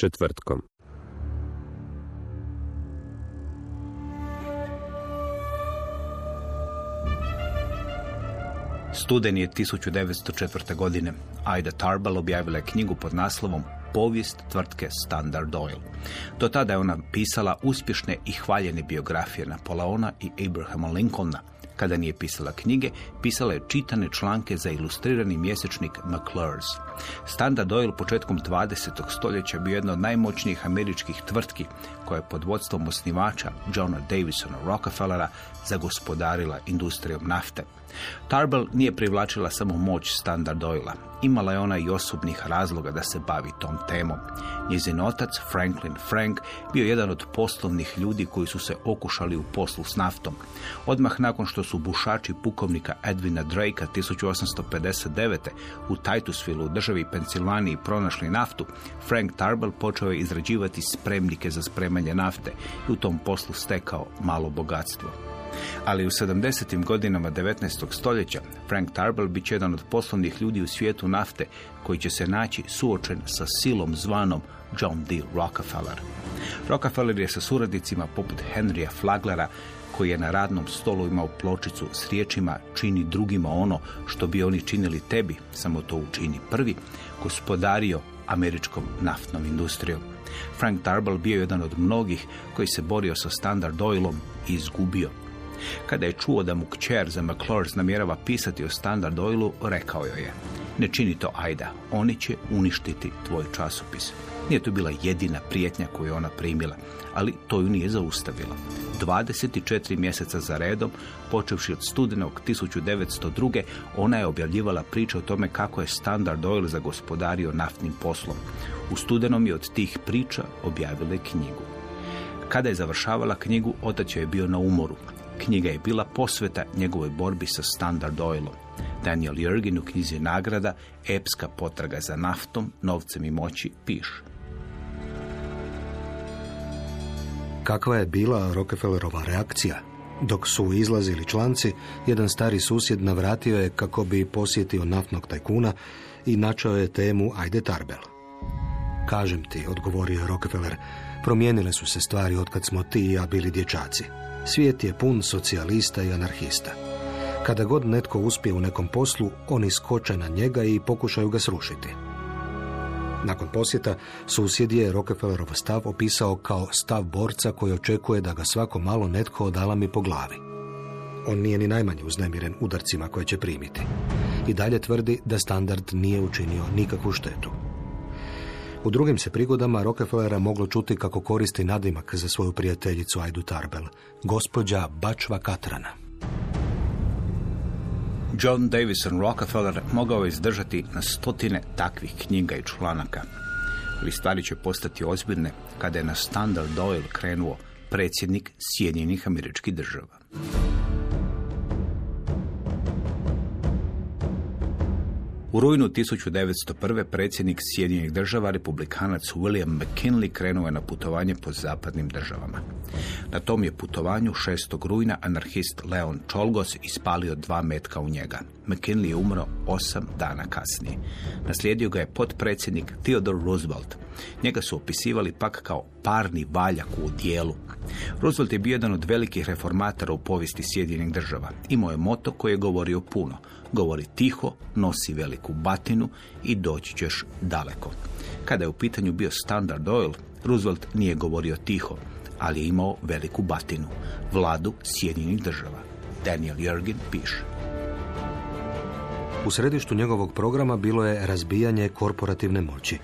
Četvrtkom. Studen je 1904. godine. Aida Tarbell objavila je knjigu pod naslovom Povijest tvrtke Standard Oil. Do tada je ona pisala uspješne i hvaljene biografije Napoleona i Abrahama Lincolna. Kada nije pisala knjige, pisala je čitane članke za ilustrirani mjesečnik McClure's. Standard Oil početkom 20. stoljeća bio jedna od najmoćnijih američkih tvrtki koja je pod vodstvom osnivača Johna Davisona Rockefellera zagospodarila industrijom nafte. Tarbell nije privlačila samo moć Standard Oila. Imala je ona i osobnih razloga da se bavi tom temom. Njezin otac, Franklin Frank, bio jedan od poslovnih ljudi koji su se okušali u poslu s naftom. Odmah nakon što su bušači pukovnika Edwina Drakea 1859. u Titusville u državi Pensilvaniji pronašli naftu, Frank Tarbell počeo je izrađivati spremnike za spremanje nafte i u tom poslu stekao malo bogatstvo. Ali u 70. godinama 19. stoljeća Frank Tarbell bit će jedan od poslovnih ljudi u svijetu nafte koji će se naći suočen sa silom zvanom John D. Rockefeller. Rockefeller je sa suradnicima poput Henrya Flaglera koji je na radnom stolu imao pločicu s riječima čini drugima ono što bi oni činili tebi, samo to učini prvi, gospodario američkom naftnom industrijom. Frank Tarbell bio je jedan od mnogih koji se borio sa Standard Oilom i izgubio. Kada je čuo da mu kćer za McClures namjerava pisati o Standard Oilu, rekao joj je Ne čini to Ajda, oni će uništiti tvoj časopis. Nije to bila jedina prijetnja koju je ona primila, ali to ju nije zaustavilo. 24 mjeseca za redom, počevši od studenog 1902. ona je objavljivala priče o tome kako je Standard Oil zagospodario naftnim poslom. U studenom je od tih priča objavila knjigu. Kada je završavala knjigu, otac je bio na umoru. Knjiga je bila posveta njegovoj borbi sa Standard Oilom. Daniel Jurgin u knjizi Nagrada, epska potraga za naftom, novcem i moći, piše. Kakva je bila Rockefellerova reakcija? Dok su izlazili članci, jedan stari susjed navratio je kako bi posjetio naftnog tajkuna i načao je temu Ajde Tarbel. Kažem ti, odgovorio je Rockefeller, promijenile su se stvari otkad smo ti i ja bili dječaci. Svijet je pun socijalista i anarhista. Kada god netko uspije u nekom poslu, oni skoče na njega i pokušaju ga srušiti. Nakon posjeta, susjed je Rockefellerov stav opisao kao stav borca koji očekuje da ga svako malo netko odalami po glavi. On nije ni najmanje uznemiren udarcima koje će primiti. I dalje tvrdi da standard nije učinio nikakvu štetu. U drugim se prigodama Rockefellera moglo čuti kako koristi nadimak za svoju prijateljicu Ajdu Tarbell, gospođa Bačva Katrana. John Davison Rockefeller mogao je izdržati na stotine takvih knjiga i članaka. Ali stvari će postati ozbiljne kada je na Standard Oil krenuo predsjednik Sjedinjenih američkih država. U rujnu 1901. predsjednik Sjedinjenih država, republikanac William McKinley, krenuo je na putovanje po zapadnim državama. Na tom je putovanju 6. rujna anarhist Leon Čolgos ispalio dva metka u njega. McKinley je umro osam dana kasnije. Naslijedio ga je potpredsjednik Theodore Roosevelt. Njega su opisivali pak kao parni valjak u dijelu. Roosevelt je bio jedan od velikih reformatora u povijesti Sjedinjenih država. Imao je moto koji je govorio puno. Govori tiho, nosi veliku batinu i doći ćeš daleko. Kada je u pitanju bio Standard Oil, Roosevelt nije govorio tiho, ali je imao veliku batinu, vladu Sjedinjenih država. Daniel Jurgen piše. U središtu njegovog programa bilo je razbijanje korporativne moći.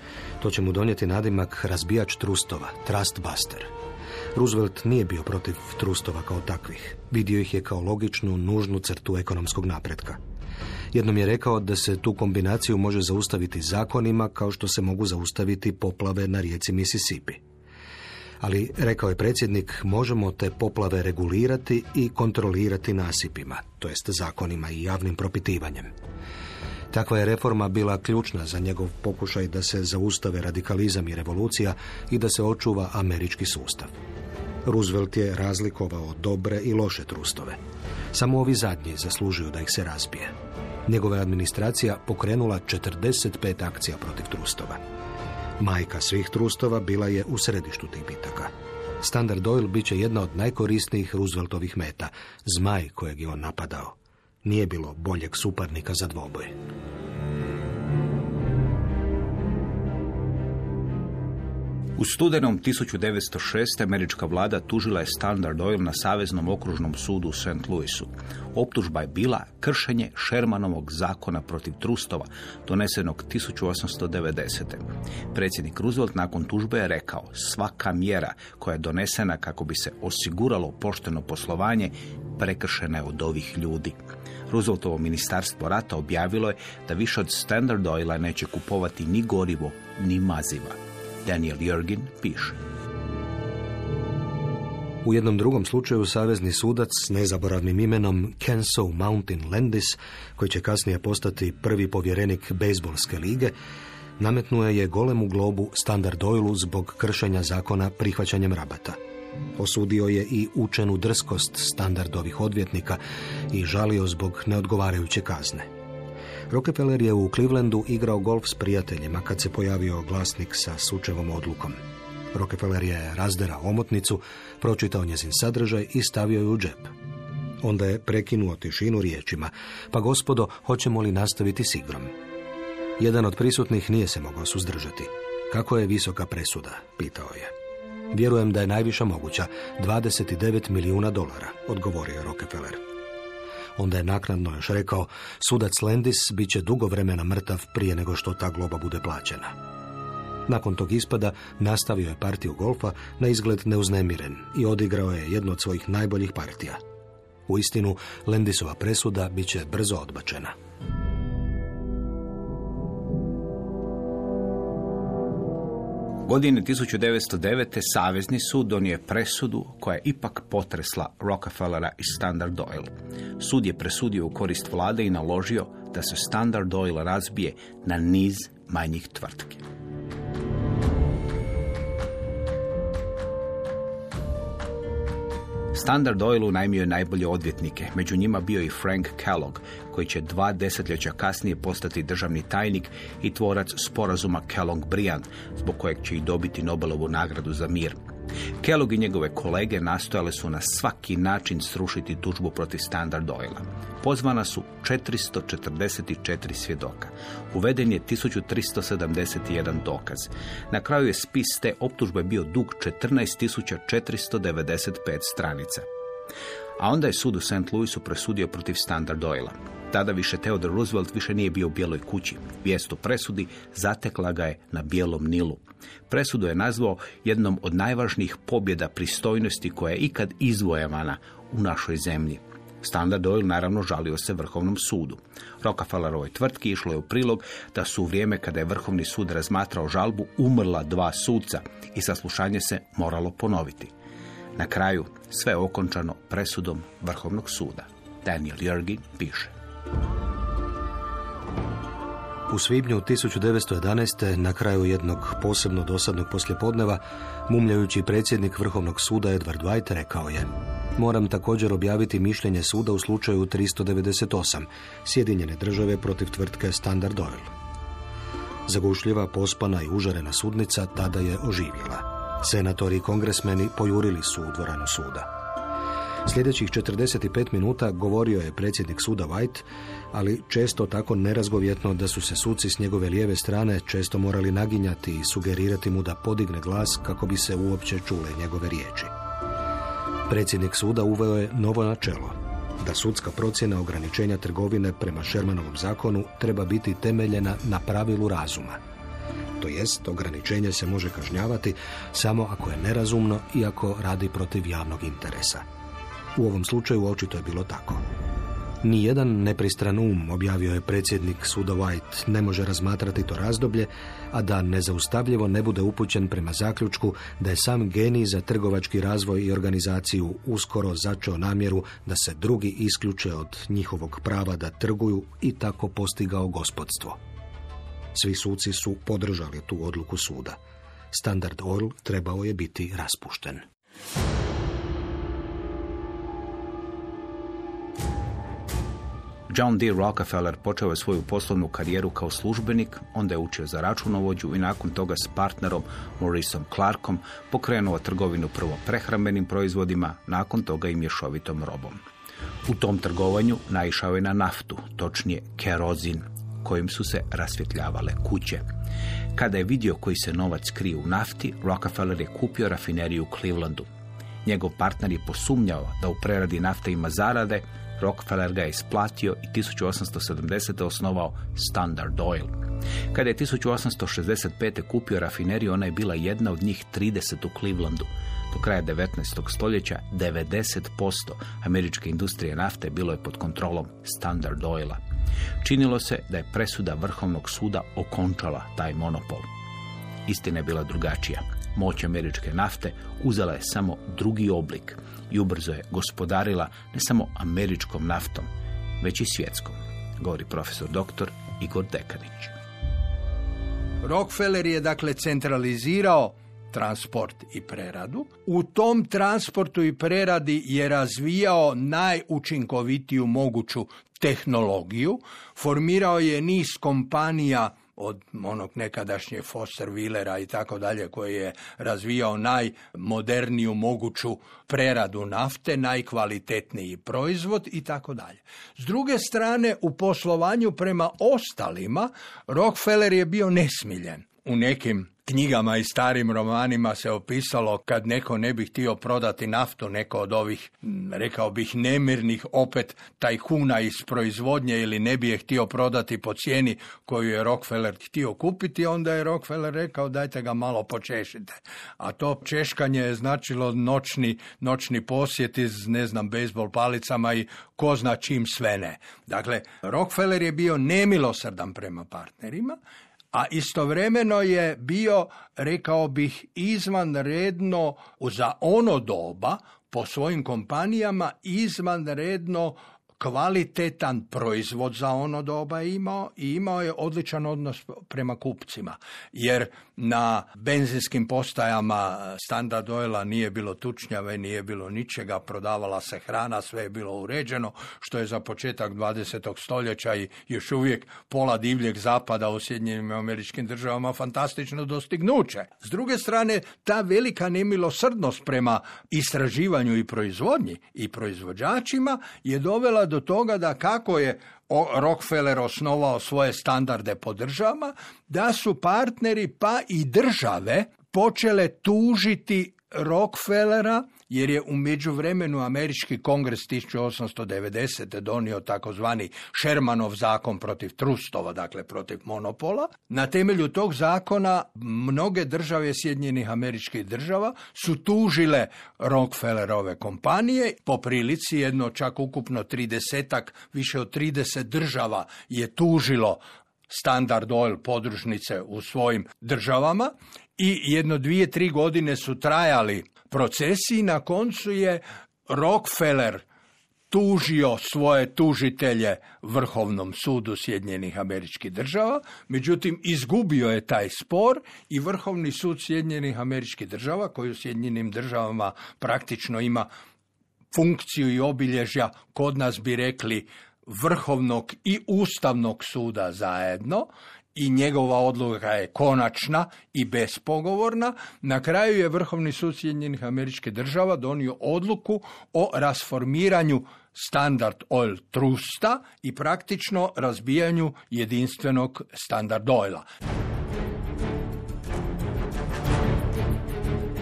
To će mu donijeti nadimak razbijač trustova, trustbuster. Roosevelt nije bio protiv trustova kao takvih. Vidio ih je kao logičnu, nužnu crtu ekonomskog napretka. Jednom je rekao da se tu kombinaciju može zaustaviti zakonima kao što se mogu zaustaviti poplave na rijeci Mississippi. Ali, rekao je predsjednik, možemo te poplave regulirati i kontrolirati nasipima, to jest zakonima i javnim propitivanjem. Takva je reforma bila ključna za njegov pokušaj da se zaustave radikalizam i revolucija i da se očuva američki sustav. Roosevelt je razlikovao dobre i loše trustove. Samo ovi zadnji zaslužuju da ih se razbije. Njegova administracija pokrenula 45 akcija protiv trustova. Majka svih trustova bila je u središtu tih bitaka. Standard Oil bit će jedna od najkorisnijih Rooseveltovih meta, zmaj kojeg je on napadao. Nije bilo boljeg suparnika za dvoboj. U studenom 1906. američka vlada tužila je Standard Oil na Saveznom okružnom sudu u St. Louisu. Optužba je bila kršenje Shermanovog zakona protiv trustova, donesenog 1890. Predsjednik Roosevelt nakon tužbe je rekao svaka mjera koja je donesena kako bi se osiguralo pošteno poslovanje prekršena je od ovih ljudi. Rooseveltovo ministarstvo rata objavilo je da više od Standard Oila neće kupovati ni gorivo, ni maziva. Daniel Jurgin piše. U jednom drugom slučaju savezni sudac s nezaboravnim imenom Kenso Mountain Landis, koji će kasnije postati prvi povjerenik bejsbolske lige, nametnuo je golemu globu Standard Oilu zbog kršenja zakona prihvaćanjem rabata. Osudio je i učenu drskost standardovih odvjetnika i žalio zbog neodgovarajuće kazne. Rockefeller je u Clevelandu igrao golf s prijateljima kad se pojavio glasnik sa sučevom odlukom. Rockefeller je razderao omotnicu, pročitao njezin sadržaj i stavio ju u džep. Onda je prekinuo tišinu riječima, pa gospodo, hoćemo li nastaviti s igrom? Jedan od prisutnih nije se mogao suzdržati. Kako je visoka presuda? Pitao je. Vjerujem da je najviša moguća, 29 milijuna dolara, odgovorio Rockefeller. Onda je naknadno još rekao, sudac Landis bit će dugo vremena mrtav prije nego što ta globa bude plaćena. Nakon tog ispada nastavio je partiju golfa na izgled neuznemiren i odigrao je jednu od svojih najboljih partija. U istinu, Landisova presuda bit će brzo odbačena. Godine 1909. Savezni sud donio presudu koja je ipak potresla Rockefellera i Standard Oil. Sud je presudio u korist vlade i naložio da se Standard Oil razbije na niz manjih tvrtki. Standard Oil unajmio je najbolje odvjetnike, među njima bio i Frank Kellogg, koji će dva desetljeća kasnije postati državni tajnik i tvorac sporazuma Kellogg-Briand, zbog kojeg će i dobiti Nobelovu nagradu za mir. Kellogg i njegove kolege nastojale su na svaki način srušiti tužbu protiv Standard Oila. Pozvana su 444 svjedoka. Uveden je 1371 dokaz. Na kraju je spis te optužbe bio dug 14.495 stranica. A onda je sud u St. Louisu presudio protiv Standard Oila. Tada više Theodore Roosevelt više nije bio u bijeloj kući. Vijest presudi zatekla ga je na bijelom Nilu. Presudu je nazvao jednom od najvažnijih pobjeda pristojnosti koja je ikad izvojevana u našoj zemlji. Standard Oil naravno žalio se Vrhovnom sudu. Rockefellerovoj tvrtki išlo je u prilog da su u vrijeme kada je Vrhovni sud razmatrao žalbu umrla dva suca i saslušanje se moralo ponoviti. Na kraju sve okončano presudom Vrhovnog suda. Daniel Jurgin piše. U svibnju 1911. na kraju jednog posebno dosadnog poslijepodneva, mumljajući predsjednik Vrhovnog suda Edward White rekao je Moram također objaviti mišljenje suda u slučaju 398, Sjedinjene države protiv tvrtke Standard Oil. Zagušljiva, pospana i užarena sudnica tada je oživjela. Senatori i kongresmeni pojurili su u dvoranu suda. Sljedećih 45 minuta govorio je predsjednik suda White, ali često tako nerazgovjetno da su se suci s njegove lijeve strane često morali naginjati i sugerirati mu da podigne glas kako bi se uopće čule njegove riječi. Predsjednik suda uveo je novo načelo, da sudska procjena ograničenja trgovine prema Shermanovom zakonu treba biti temeljena na pravilu razuma. To jest, ograničenje se može kažnjavati samo ako je nerazumno i ako radi protiv javnog interesa. U ovom slučaju očito je bilo tako. Nijedan nepristran um, objavio je predsjednik suda White, ne može razmatrati to razdoblje, a da nezaustavljivo ne bude upućen prema zaključku da je sam genij za trgovački razvoj i organizaciju uskoro začeo namjeru da se drugi isključe od njihovog prava da trguju i tako postigao gospodstvo. Svi suci su podržali tu odluku suda. Standard Oil trebao je biti raspušten. John D. Rockefeller počeo je svoju poslovnu karijeru kao službenik, onda je učio za računovođu i nakon toga s partnerom Mauriceom Clarkom pokrenuo trgovinu prvo prehrambenim proizvodima, nakon toga i mješovitom robom. U tom trgovanju naišao je na naftu, točnije kerozin, kojim su se rasvjetljavale kuće. Kada je vidio koji se novac krije u nafti, Rockefeller je kupio rafineriju u Clevelandu. Njegov partner je posumnjao da u preradi nafte ima zarade, Rockefeller ga je isplatio i 1870. osnovao Standard Oil. Kada je 1865. kupio rafineriju, ona je bila jedna od njih 30 u Clevelandu. Do kraja 19. stoljeća 90% američke industrije nafte bilo je pod kontrolom Standard Oila. Činilo se da je presuda Vrhovnog suda okončala taj monopol. Istina je bila drugačija. Moć američke nafte uzela je samo drugi oblik i ubrzo je gospodarila ne samo američkom naftom, već i svjetskom, govori profesor doktor Igor Dekanić. Rockefeller je dakle centralizirao transport i preradu. U tom transportu i preradi je razvijao najučinkovitiju moguću tehnologiju, formirao je niz kompanija od onog nekadašnje Foster Willera i tako dalje koji je razvijao najmoderniju moguću preradu nafte, najkvalitetniji proizvod i tako dalje. S druge strane, u poslovanju prema ostalima, Rockefeller je bio nesmiljen u nekim knjigama i starim romanima se opisalo kad neko ne bi htio prodati naftu, neko od ovih, rekao bih, nemirnih opet tajkuna iz proizvodnje ili ne bi je htio prodati po cijeni koju je Rockefeller htio kupiti, onda je Rockefeller rekao dajte ga malo počešite. A to češkanje je značilo noćni, noćni posjet iz, ne znam, bejsbol palicama i ko zna čim sve ne. Dakle, Rockefeller je bio nemilosrdan prema partnerima a istovremeno je bio, rekao bih, izvanredno za ono doba po svojim kompanijama izvanredno kvalitetan proizvod za ono doba imao i imao je odličan odnos prema kupcima. Jer na benzinskim postajama Standard Oila nije bilo tučnjave, nije bilo ničega, prodavala se hrana, sve je bilo uređeno, što je za početak 20. stoljeća i još uvijek pola divljeg zapada u Sjedinjenim američkim državama fantastično dostignuće. S druge strane, ta velika nemilosrdnost prema istraživanju i proizvodnji i proizvođačima je dovela do toga da kako je Rockefeller osnovao svoje standarde po državama, da su partneri pa i države počele tužiti Rockefellera jer je u međuvremenu američki kongres 1890. donio takozvani Shermanov zakon protiv trustova, dakle protiv monopola. Na temelju tog zakona mnoge države Sjedinjenih američkih država su tužile Rockefellerove kompanije. Po prilici jedno čak ukupno tridesetak, više od 30 država je tužilo Standard Oil podružnice u svojim državama i jedno dvije, tri godine su trajali procesi i na koncu je Rockefeller tužio svoje tužitelje Vrhovnom sudu Sjedinjenih američkih država, međutim izgubio je taj spor i Vrhovni sud Sjedinjenih američkih država, koji u Sjedinjenim državama praktično ima funkciju i obilježja, kod nas bi rekli Vrhovnog i Ustavnog suda zajedno, i njegova odluka je konačna i bespogovorna. Na kraju je Vrhovni sud Sjedinjenih američkih država donio odluku o rasformiranju Standard Oil Trusta i praktično razbijanju jedinstvenog Standard Oila.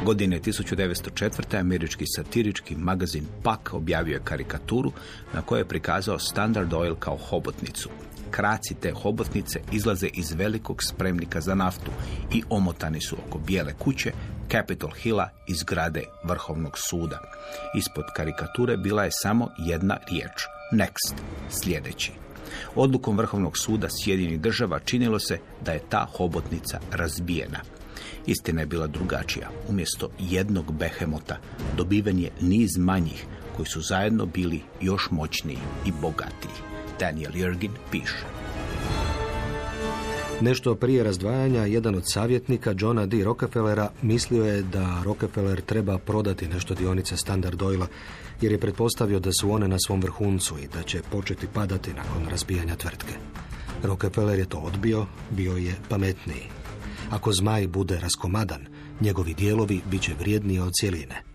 Godine 1904. američki satirički magazin Pak objavio je karikaturu na kojoj je prikazao Standard Oil kao hobotnicu. Kraci te hobotnice izlaze iz velikog spremnika za naftu i omotani su oko bijele kuće Capitol Hilla iz zgrade Vrhovnog suda. Ispod karikature bila je samo jedna riječ. Next. Sljedeći. Odlukom Vrhovnog suda Sjedinjenih država činilo se da je ta hobotnica razbijena. Istina je bila drugačija. Umjesto jednog behemota dobiven je niz manjih koji su zajedno bili još moćniji i bogatiji. Daniel Jurgin piše. Nešto prije razdvajanja, jedan od savjetnika Johna D. Rockefellera mislio je da Rockefeller treba prodati nešto dionice Standard Oila, jer je pretpostavio da su one na svom vrhuncu i da će početi padati nakon razbijanja tvrtke. Rockefeller je to odbio, bio je pametniji. Ako zmaj bude raskomadan, njegovi dijelovi bit će vrijedniji od cijeline.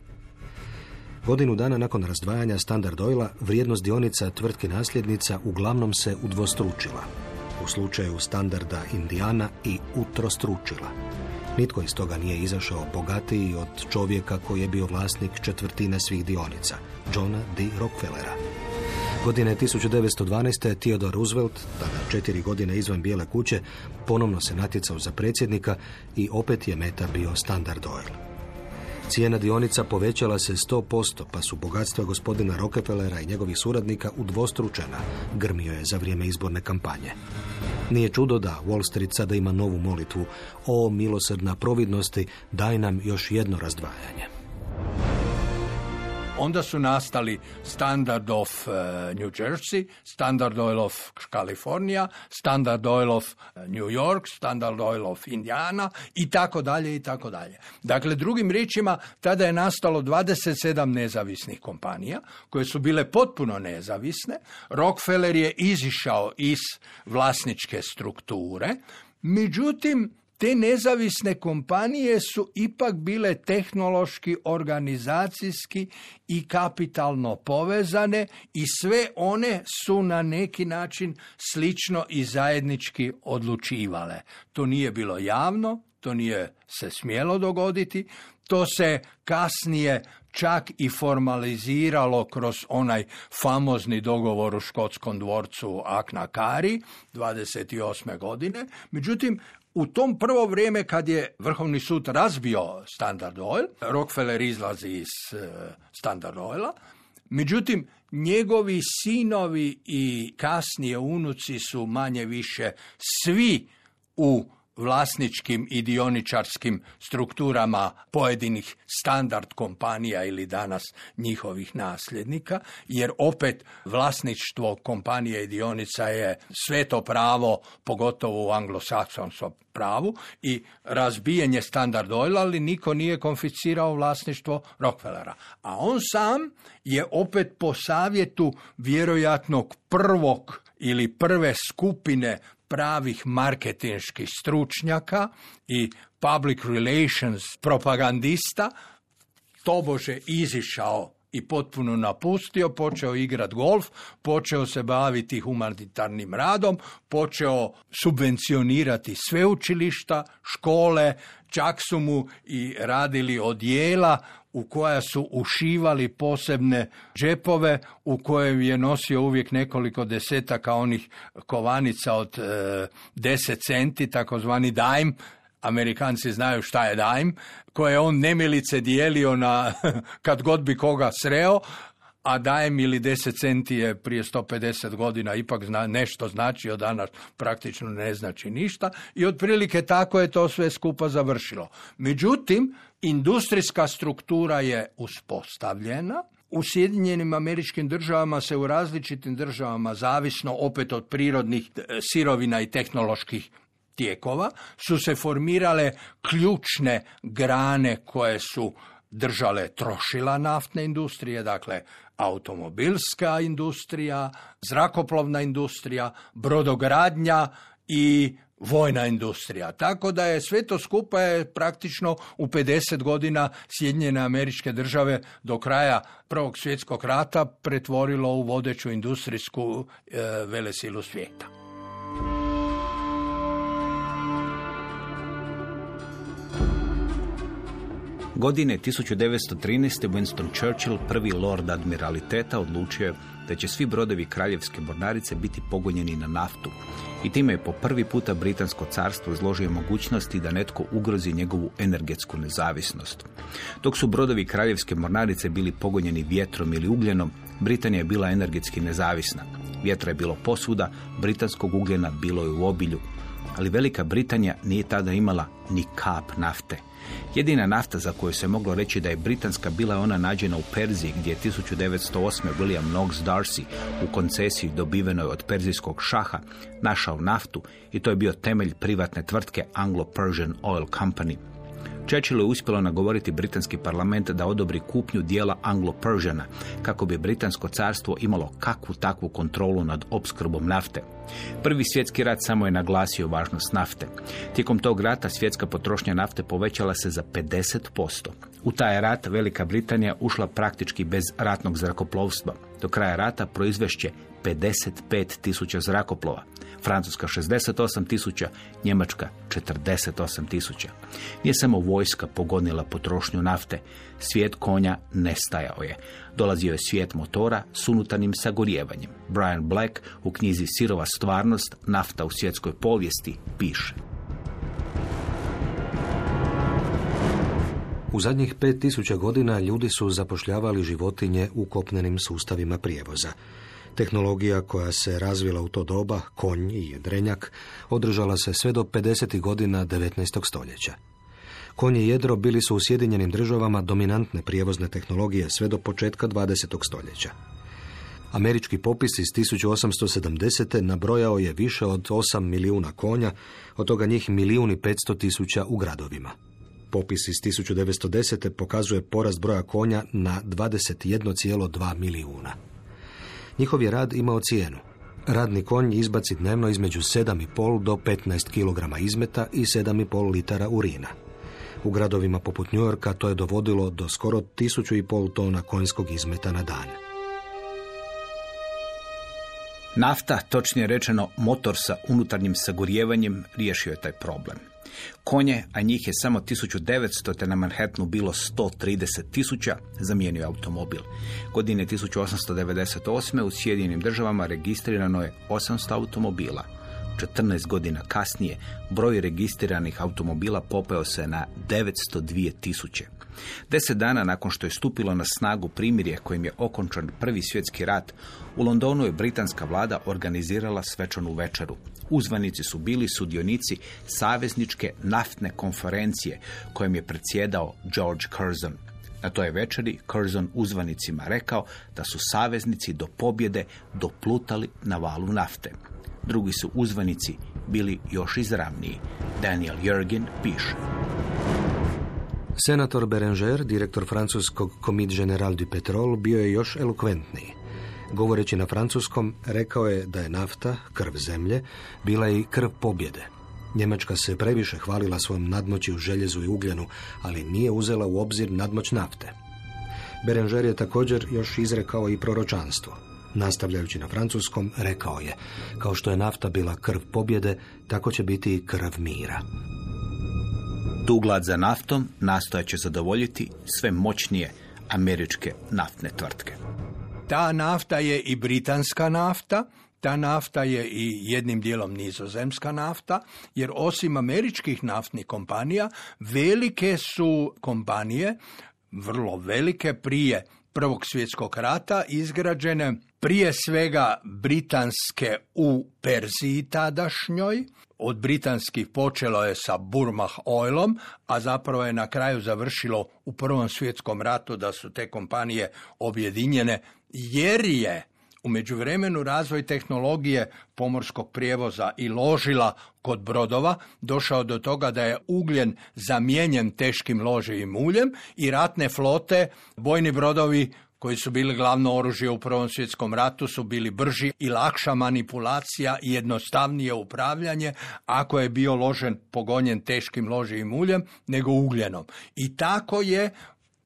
Godinu dana nakon razdvajanja Standard Oila, vrijednost dionica tvrtke nasljednica uglavnom se udvostručila. U slučaju Standarda Indiana i utrostručila. Nitko iz toga nije izašao bogatiji od čovjeka koji je bio vlasnik četvrtine svih dionica, Johna D. Rockefellera. Godine 1912. Theodore Roosevelt, tada četiri godine izvan Bijele kuće, ponovno se natjecao za predsjednika i opet je meta bio Standard Oil. Cijena dionica povećala se 100%, pa su bogatstva gospodina Rockefellera i njegovih suradnika udvostručena, grmio je za vrijeme izborne kampanje. Nije čudo da Wall Street sada ima novu molitvu o milosrdna providnosti, daj nam još jedno razdvajanje. Onda su nastali Standard of uh, New Jersey, Standard Oil of California, Standard Oil of uh, New York, Standard Oil of Indiana i tako dalje i tako dalje. Dakle, drugim riječima, tada je nastalo 27 nezavisnih kompanija koje su bile potpuno nezavisne. Rockefeller je izišao iz vlasničke strukture, međutim, te nezavisne kompanije su ipak bile tehnološki, organizacijski i kapitalno povezane i sve one su na neki način slično i zajednički odlučivale. To nije bilo javno, to nije se smjelo dogoditi, to se kasnije čak i formaliziralo kroz onaj famozni dogovor u škotskom dvorcu Akna Kari 28. godine. Međutim, u tom prvo vrijeme kad je Vrhovni sud razbio Standard Oil, Rockefeller izlazi iz e, Standard Oila, međutim njegovi sinovi i kasnije unuci su manje više svi u vlasničkim i dioničarskim strukturama pojedinih standard kompanija ili danas njihovih nasljednika, jer opet vlasništvo kompanije i dionica je sveto pravo, pogotovo u anglosaksonskom pravu i razbijanje standard oil, ali niko nije konficirao vlasništvo Rockefellera. A on sam je opet po savjetu vjerojatnog prvog ili prve skupine pravih marketinških stručnjaka i public relations propagandista tobože izišao i potpuno napustio, počeo igrati golf, počeo se baviti humanitarnim radom, počeo subvencionirati sveučilišta, škole, čak su mu i radili odjela u koja su ušivali posebne džepove u kojem je nosio uvijek nekoliko desetaka onih kovanica od e, 10 centi, takozvani dime, Amerikanci znaju šta je dime, koje on nemilice dijelio na kad god bi koga sreo, a dajem ili 10 centi je prije 150 godina ipak zna, nešto znači, od danas praktično ne znači ništa i otprilike tako je to sve skupa završilo. Međutim, industrijska struktura je uspostavljena, u Sjedinjenim američkim državama se u različitim državama, zavisno opet od prirodnih e, sirovina i tehnoloških tijekova, su se formirale ključne grane koje su držale trošila naftne industrije, dakle automobilska industrija, zrakoplovna industrija, brodogradnja i vojna industrija. Tako da je sve to skupa je praktično u 50 godina Sjedinjene američke države do kraja Prvog svjetskog rata pretvorilo u vodeću industrijsku e, velesilu svijeta. Godine 1913. Winston Churchill, prvi lord admiraliteta, odlučio je da će svi brodovi kraljevske mornarice biti pogonjeni na naftu. I time je po prvi puta Britansko carstvo izložio mogućnosti da netko ugrozi njegovu energetsku nezavisnost. Dok su brodovi kraljevske mornarice bili pogonjeni vjetrom ili ugljenom, Britanija je bila energetski nezavisna. Vjetra je bilo posvuda, britanskog ugljena bilo je u obilju. Ali Velika Britanija nije tada imala ni kap nafte. Jedina nafta za koju se moglo reći da je britanska bila ona nađena u Perziji gdje je 1908. William Knox Darcy u koncesiji dobivenoj od perzijskog šaha našao naftu i to je bio temelj privatne tvrtke Anglo-Persian Oil Company. Churchillu je uspjelo nagovoriti britanski parlament da odobri kupnju dijela Anglo-Persiana kako bi britansko carstvo imalo kakvu takvu kontrolu nad opskrbom nafte. Prvi svjetski rat samo je naglasio važnost nafte. Tijekom tog rata svjetska potrošnja nafte povećala se za 50%. U taj rat Velika Britanija ušla praktički bez ratnog zrakoplovstva. Do kraja rata proizvešće 55 tisuća zrakoplova. Francuska 68 tisuća, Njemačka 48 tisuća. Nije samo vojska pogonila potrošnju nafte, svijet konja nestajao je. Dolazio je svijet motora s unutarnjim sagorijevanjem. Brian Black u knjizi Sirova stvarnost, nafta u svjetskoj povijesti, piše. U zadnjih 5000 godina ljudi su zapošljavali životinje u kopnenim sustavima prijevoza. Tehnologija koja se razvila u to doba, konj i jedrenjak, održala se sve do 50. godina 19. stoljeća. Konj i jedro bili su u Sjedinjenim državama dominantne prijevozne tehnologije sve do početka 20. stoljeća. Američki popis iz 1870. nabrojao je više od 8 milijuna konja, od toga njih milijun i 500 tisuća u gradovima. Popis iz 1910. pokazuje porast broja konja na 21,2 milijuna. Njihov je rad imao cijenu. Radni konj izbaci dnevno između 7,5 do 15 kg izmeta i 7,5 litara urina. U gradovima poput Njujorka to je dovodilo do skoro 1500 tona konjskog izmeta na dan. Nafta, točnije rečeno motor sa unutarnjim sagorjevanjem, riješio je taj problem. Konje, a njih je samo 1900, te na Manhattanu bilo 130 tisuća, zamijenio je automobil. Godine 1898. u Sjedinjenim državama registrirano je 800 automobila. 14 godina kasnije broj registriranih automobila popeo se na 902 tisuće. Deset dana nakon što je stupilo na snagu primirje kojim je okončan prvi svjetski rat, u Londonu je britanska vlada organizirala svečanu večeru. Uzvanici su bili sudionici savezničke naftne konferencije kojim je predsjedao George Curzon. Na toj večeri Curzon uzvanicima rekao da su saveznici do pobjede doplutali na valu nafte. Drugi su uzvanici bili još izravniji. Daniel Jurgen piše. Senator Berenger, direktor francuskog Comite General du Petrol, bio je još elokventniji. Govoreći na francuskom, rekao je da je nafta, krv zemlje, bila i krv pobjede. Njemačka se previše hvalila svojom nadmoći u željezu i ugljenu, ali nije uzela u obzir nadmoć nafte. Berenger je također još izrekao i proročanstvo. Nastavljajući na francuskom, rekao je, kao što je nafta bila krv pobjede, tako će biti i krv mira. Tu glad za naftom nastojat će zadovoljiti sve moćnije američke naftne tvrtke. Ta nafta je i britanska nafta, ta nafta je i jednim dijelom nizozemska nafta, jer osim američkih naftnih kompanija, velike su kompanije, vrlo velike prije Prvog svjetskog rata izgrađene prije svega britanske u Perziji tadašnjoj. Od britanskih počelo je sa Burmah Oilom, a zapravo je na kraju završilo u Prvom svjetskom ratu da su te kompanije objedinjene jer je u međuvremenu razvoj tehnologije pomorskog prijevoza i ložila kod brodova došao do toga da je ugljen zamijenjen teškim loživim uljem i ratne flote, bojni brodovi koji su bili glavno oružje u Prvom svjetskom ratu su bili brži i lakša manipulacija i jednostavnije upravljanje ako je bio ložen pogonjen teškim loživim uljem nego ugljenom. I tako je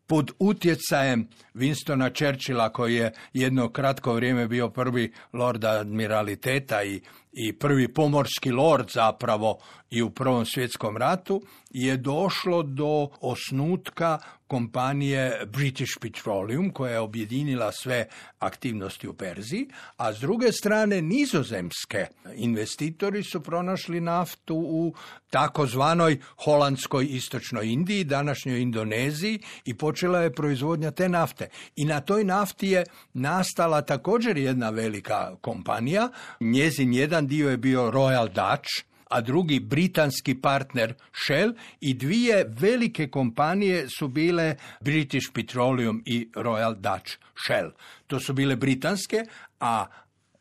pod utjecajem Winstona Churchilla koji je jedno kratko vrijeme bio prvi lord admiraliteta i i prvi pomorski lord zapravo i u Prvom svjetskom ratu, je došlo do osnutka kompanije British Petroleum koja je objedinila sve aktivnosti u Perziji, a s druge strane nizozemske investitori su pronašli naftu u takozvanoj holandskoj istočnoj Indiji, današnjoj Indoneziji i počela je proizvodnja te nafte. I na toj nafti je nastala također jedna velika kompanija. Njezin jedan dio je bio Royal Dutch, a drugi britanski partner Shell i dvije velike kompanije su bile British Petroleum i Royal Dutch Shell. To su bile britanske, a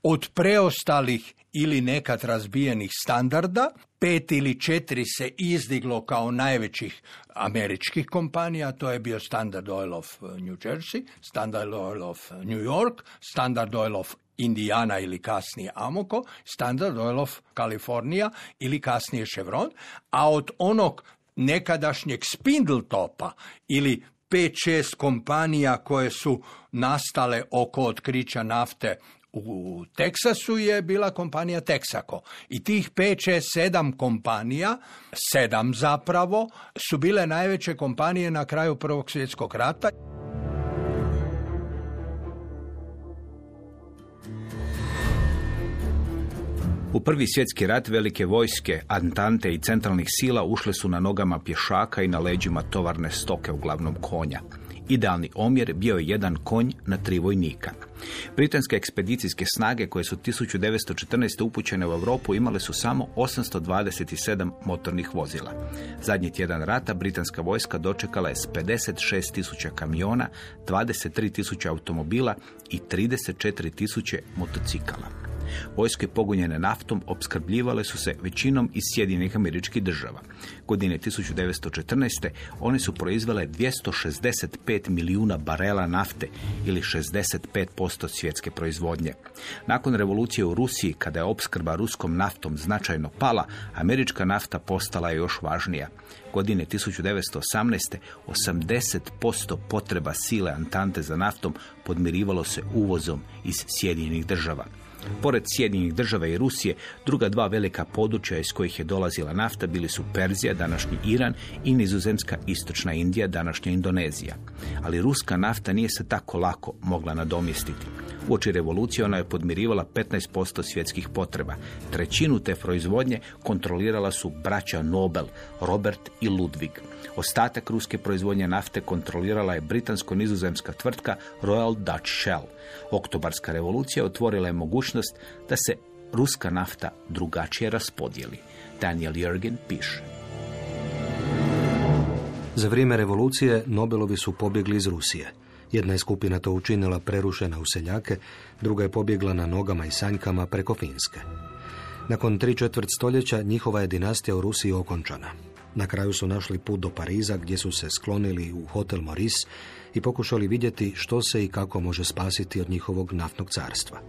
od preostalih ili nekad razbijenih standarda, pet ili četiri se izdiglo kao najvećih američkih kompanija, to je bio Standard Oil of New Jersey, Standard Oil of New York, Standard Oil of Indiana ili kasnije Amoco, Standard Oil of California ili kasnije Chevron, a od onog nekadašnjeg Spindletopa ili 5-6 kompanija koje su nastale oko otkrića nafte u Teksasu je bila kompanija Texaco. I tih 5, 6, 7 kompanija, sedam zapravo, su bile najveće kompanije na kraju Prvog svjetskog rata. U prvi svjetski rat velike vojske, Antante i centralnih sila ušle su na nogama pješaka i na leđima tovarne stoke, uglavnom konja. Idealni omjer bio je jedan konj na tri vojnika. Britanske ekspedicijske snage koje su 1914. upućene u Europu imale su samo 827 motornih vozila. Zadnji tjedan rata britanska vojska dočekala je s 56.000 kamiona, 23.000 automobila i 34.000 motocikala. Vojske pogunjene naftom opskrbljivale su se većinom iz Sjedinjenih američkih država. Godine 1914. one su proizvele 265 milijuna barela nafte ili 65% svjetske proizvodnje. Nakon revolucije u Rusiji, kada je opskrba ruskom naftom značajno pala, američka nafta postala je još važnija. Godine 1918. 80% potreba sile Antante za naftom podmirivalo se uvozom iz Sjedinjenih država. Pored Sjedinjenih država i Rusije, druga dva velika područja iz kojih je dolazila nafta bili su Perzija, današnji Iran i nizozemska istočna Indija, današnja Indonezija. Ali ruska nafta nije se tako lako mogla nadomjestiti. Uoči revolucije ona je podmirivala 15% svjetskih potreba. Trećinu te proizvodnje kontrolirala su braća Nobel, Robert i Ludwig. Ostatak ruske proizvodnje nafte kontrolirala je britansko-nizozemska tvrtka Royal Dutch Shell. Oktobarska revolucija otvorila je mogućnost da se ruska nafta drugačije raspodijeli. Daniel Jürgen piše. Za vrijeme revolucije Nobelovi su pobjegli iz Rusije. Jedna je skupina to učinila prerušena u seljake, druga je pobjegla na nogama i sanjkama preko Finske. Nakon tri četvrt stoljeća njihova je dinastija u Rusiji okončana. Na kraju su našli put do Pariza gdje su se sklonili u hotel Maurice i pokušali vidjeti što se i kako može spasiti od njihovog naftnog carstva.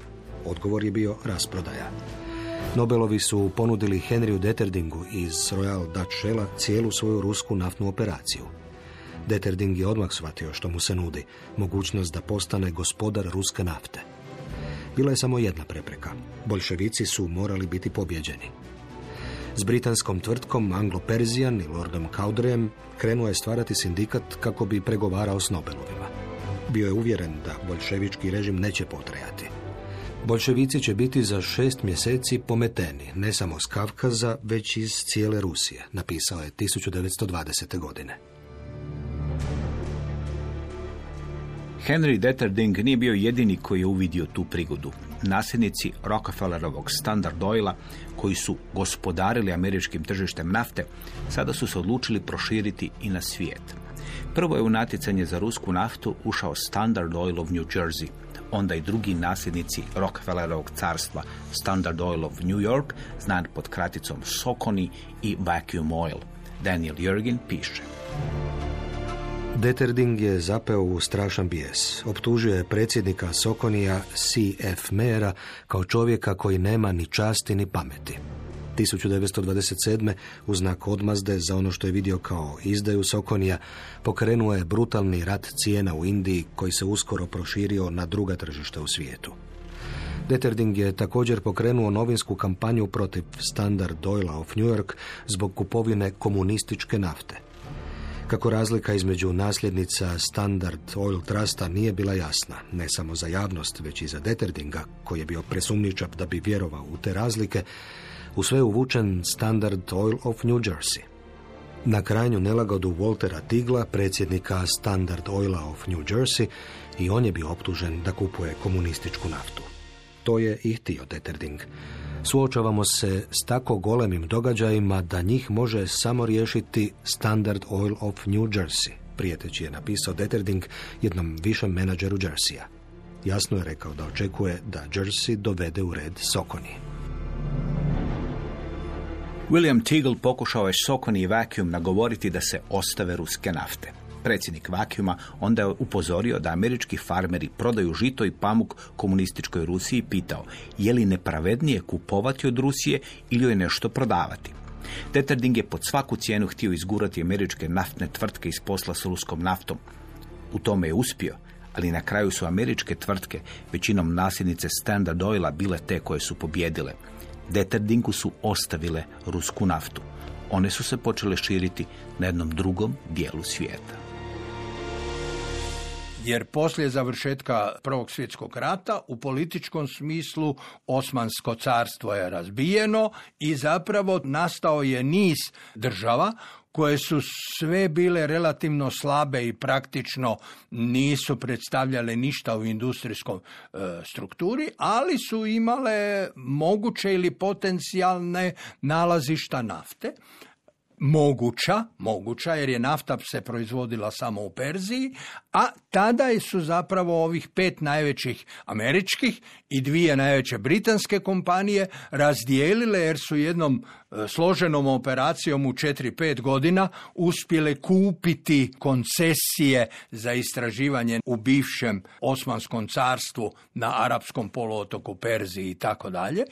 Odgovor je bio rasprodaja. Nobelovi su ponudili Henryu Deterdingu iz Royal Dutch Shella cijelu svoju rusku naftnu operaciju. Deterding je odmah shvatio što mu se nudi, mogućnost da postane gospodar ruske nafte. Bila je samo jedna prepreka. Bolševici su morali biti pobjeđeni. S britanskom tvrtkom Anglo-Persian i Lordom Cowdreyem krenuo je stvarati sindikat kako bi pregovarao s Nobelovima. Bio je uvjeren da bolševički režim neće potrajati. Bolševici će biti za šest mjeseci pometeni, ne samo s Kavkaza, već iz cijele Rusije, napisao je 1920. godine. Henry Detterding nije bio jedini koji je uvidio tu prigodu. Nasljednici Rockefellerovog Standard Oila, koji su gospodarili američkim tržištem nafte, sada su se odlučili proširiti i na svijet. Prvo je u natjecanje za rusku naftu ušao Standard Oil of New Jersey, onda i drugi nasljednici Rockefellerovog carstva Standard Oil of New York, znan pod kraticom Sokoni i Vacuum Oil. Daniel Jurgen piše. Deterding je zapeo u strašan bijes. Optužio je predsjednika Sokonija C.F. Mera kao čovjeka koji nema ni časti ni pameti. 1927. u znak odmazde za ono što je vidio kao izdaju Sokonija, pokrenuo je brutalni rat cijena u Indiji koji se uskoro proširio na druga tržišta u svijetu. Deterding je također pokrenuo novinsku kampanju protiv Standard Oila of New York zbog kupovine komunističke nafte. Kako razlika između nasljednica Standard Oil Trusta nije bila jasna, ne samo za javnost, već i za Deterdinga, koji je bio presumničav da bi vjerovao u te razlike, u sve uvučen Standard Oil of New Jersey. Na krajnju nelagodu Waltera Tigla, predsjednika Standard Oila of New Jersey, i on je bio optužen da kupuje komunističku naftu. To je i htio Deterding. Suočavamo se s tako golemim događajima da njih može samo riješiti Standard Oil of New Jersey, prijeteći je napisao Deterding jednom višem menadžeru Jerseya. Jasno je rekao da očekuje da Jersey dovede u red Sokoni. William Teagle pokušao je Sokoni i Vacuum nagovoriti da se ostave ruske nafte. Predsjednik Vacuuma onda je upozorio da američki farmeri prodaju žito i pamuk komunističkoj Rusiji i pitao je li nepravednije kupovati od Rusije ili joj nešto prodavati. Deterding je pod svaku cijenu htio izgurati američke naftne tvrtke iz posla s ruskom naftom. U tome je uspio, ali na kraju su američke tvrtke, većinom nasljednice Standard Oila, bile te koje su pobjedile. Deterdingu su ostavile rusku naftu. One su se počele širiti na jednom drugom dijelu svijeta jer poslije završetka Prvog svjetskog rata u političkom smislu Osmansko carstvo je razbijeno i zapravo nastao je niz država koje su sve bile relativno slabe i praktično nisu predstavljale ništa u industrijskom e, strukturi, ali su imale moguće ili potencijalne nalazišta nafte moguća, moguća jer je nafta se proizvodila samo u Perziji, a tada su zapravo ovih pet najvećih američkih i dvije najveće britanske kompanije razdijelile jer su jednom složenom operacijom u 4-5 godina uspjele kupiti koncesije za istraživanje u bivšem Osmanskom carstvu na Arapskom poluotoku Perziji i tako dalje.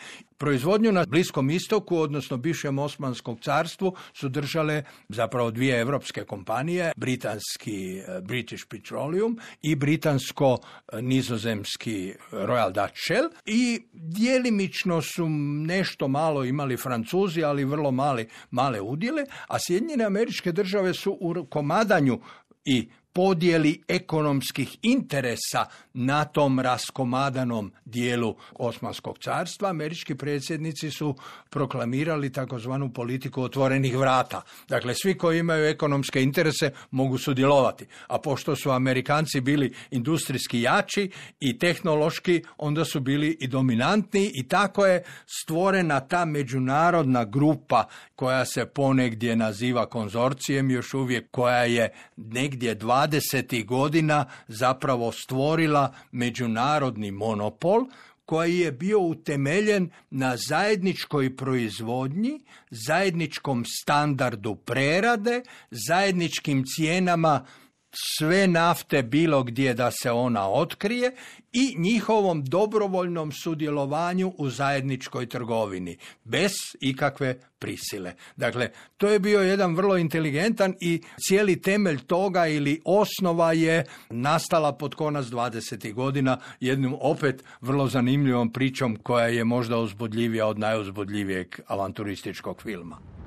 Proizvodnju na Bliskom istoku, odnosno bivšem Osmanskom carstvu, su držale zapravo dvije evropske kompanije, britanski eh, British Petroleum i britansko-nizozemski Royal Dutch Shell. I dijelimično su nešto malo imali Francuzi, ali vrlo mali, male udjele, a Sjedinjene američke države su u komadanju i podjeli ekonomskih interesa na tom raskomadanom dijelu Osmanskog carstva, američki predsjednici su proklamirali takozvanu politiku otvorenih vrata. Dakle, svi koji imaju ekonomske interese mogu sudjelovati. A pošto su Amerikanci bili industrijski jači i tehnološki, onda su bili i dominantni i tako je stvorena ta međunarodna grupa koja se ponegdje naziva konzorcijem još uvijek, koja je negdje 20. godina zapravo stvorila međunarodni monopol koji je bio utemeljen na zajedničkoj proizvodnji, zajedničkom standardu prerade, zajedničkim cijenama sve nafte bilo gdje da se ona otkrije i njihovom dobrovoljnom sudjelovanju u zajedničkoj trgovini, bez ikakve prisile. Dakle, to je bio jedan vrlo inteligentan i cijeli temelj toga ili osnova je nastala pod konac 20. godina jednom opet vrlo zanimljivom pričom koja je možda uzbudljivija od najuzbudljivijeg avanturističkog filma.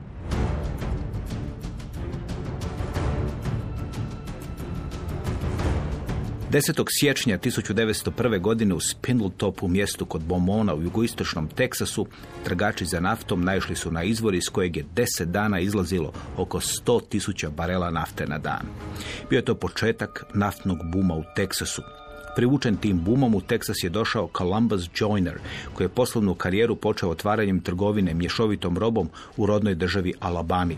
10. siječnja 1901. godine u Spindletopu, mjestu kod Bomona u jugoistočnom Teksasu, trgači za naftom naišli su na izvor iz kojeg je 10 dana izlazilo oko 100.000 barela nafte na dan. Bio je to početak naftnog buma u Teksasu, Privučen tim bumom u Teksas je došao Columbus Joyner, koji je poslovnu karijeru počeo otvaranjem trgovine mješovitom robom u rodnoj državi Alabami.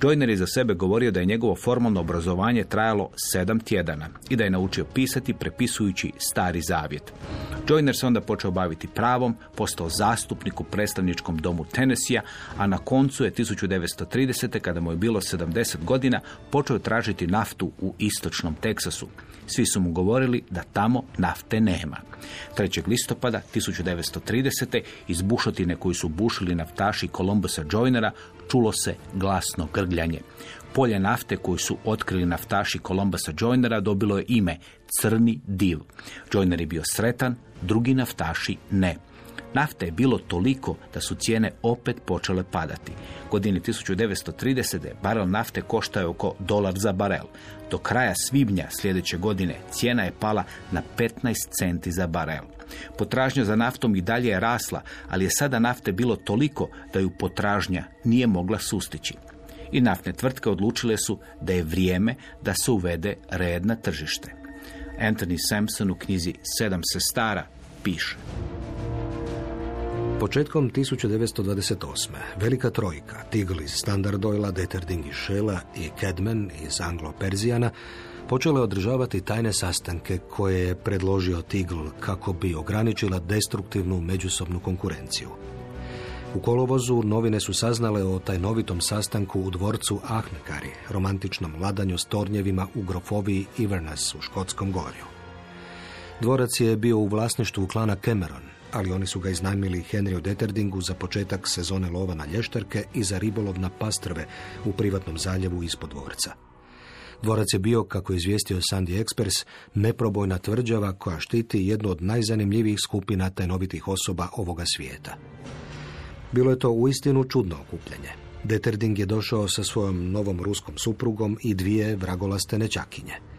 Joyner je za sebe govorio da je njegovo formalno obrazovanje trajalo sedam tjedana i da je naučio pisati prepisujući stari zavjet. Joyner se onda počeo baviti pravom, postao zastupnik u predstavničkom domu Tennessee, a na koncu je 1930. kada mu je bilo 70 godina počeo tražiti naftu u istočnom Teksasu. Svi su mu govorili da tamo nafte nema. 3. listopada 1930. iz bušotine koju su bušili naftaši Kolumbusa Joinera čulo se glasno grgljanje. Polje nafte koju su otkrili naftaši Kolumbusa Joinera dobilo je ime crni div. Joyner je bio sretan, drugi naftaši ne. Nafte je bilo toliko da su cijene opet počele padati. Godine 1930. barel nafte koštao je oko dolar za barel. Do kraja svibnja sljedeće godine cijena je pala na 15 centi za barel. Potražnja za naftom i dalje je rasla, ali je sada nafte bilo toliko da ju potražnja nije mogla sustići. I naftne tvrtke odlučile su da je vrijeme da se uvede red na tržište. Anthony Sampson u knjizi Sedam sestara piše. Početkom 1928. velika trojka, Tigl iz Standard Oila, Deterding iz Shella i Cadman iz Anglo-Perzijana, počele održavati tajne sastanke koje je predložio Tigl kako bi ograničila destruktivnu međusobnu konkurenciju. U kolovozu novine su saznale o tajnovitom sastanku u dvorcu Ahnekari, romantičnom vladanju s tornjevima u grofoviji Inverness u Škotskom gorju. Dvorac je bio u vlasništvu klana Cameron, ali oni su ga iznajmili Henryu Deterdingu za početak sezone lova na lješterke i za ribolov na pastrve u privatnom zaljevu ispod dvorca. Dvorac je bio, kako je izvijestio Sandy Express, neprobojna tvrđava koja štiti jednu od najzanimljivijih skupina tajnovitih osoba ovoga svijeta. Bilo je to uistinu čudno okupljanje. Deterding je došao sa svojom novom ruskom suprugom i dvije vragolaste nečakinje.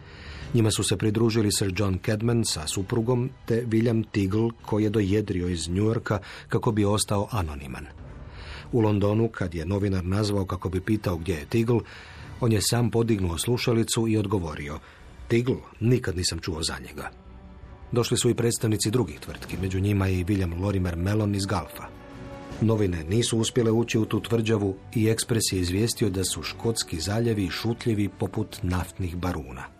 Njima su se pridružili Sir John Cadman sa suprugom te William Tigl koji je dojedrio iz New Yorka kako bi ostao anoniman. U Londonu, kad je novinar nazvao kako bi pitao gdje je Tigl, on je sam podignuo slušalicu i odgovorio Tigl, nikad nisam čuo za njega. Došli su i predstavnici drugih tvrtki, među njima i William Lorimer Mellon iz Galfa. Novine nisu uspjele ući u tu tvrđavu i ekspres je izvijestio da su škotski zaljevi šutljivi poput naftnih baruna.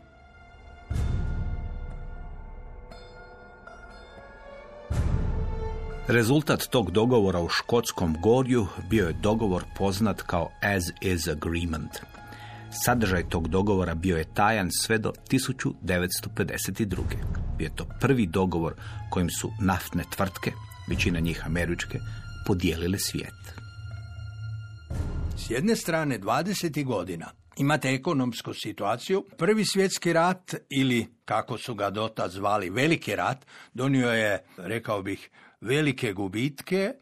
Rezultat tog dogovora u Škotskom gorju bio je dogovor poznat kao As is Agreement. Sadržaj tog dogovora bio je tajan sve do 1952. Bio je to prvi dogovor kojim su naftne tvrtke, većina njih američke, podijelile svijet. S jedne strane 20. godina imate ekonomsku situaciju. Prvi svjetski rat ili kako su ga dotad zvali veliki rat donio je, rekao bih, velike gubitke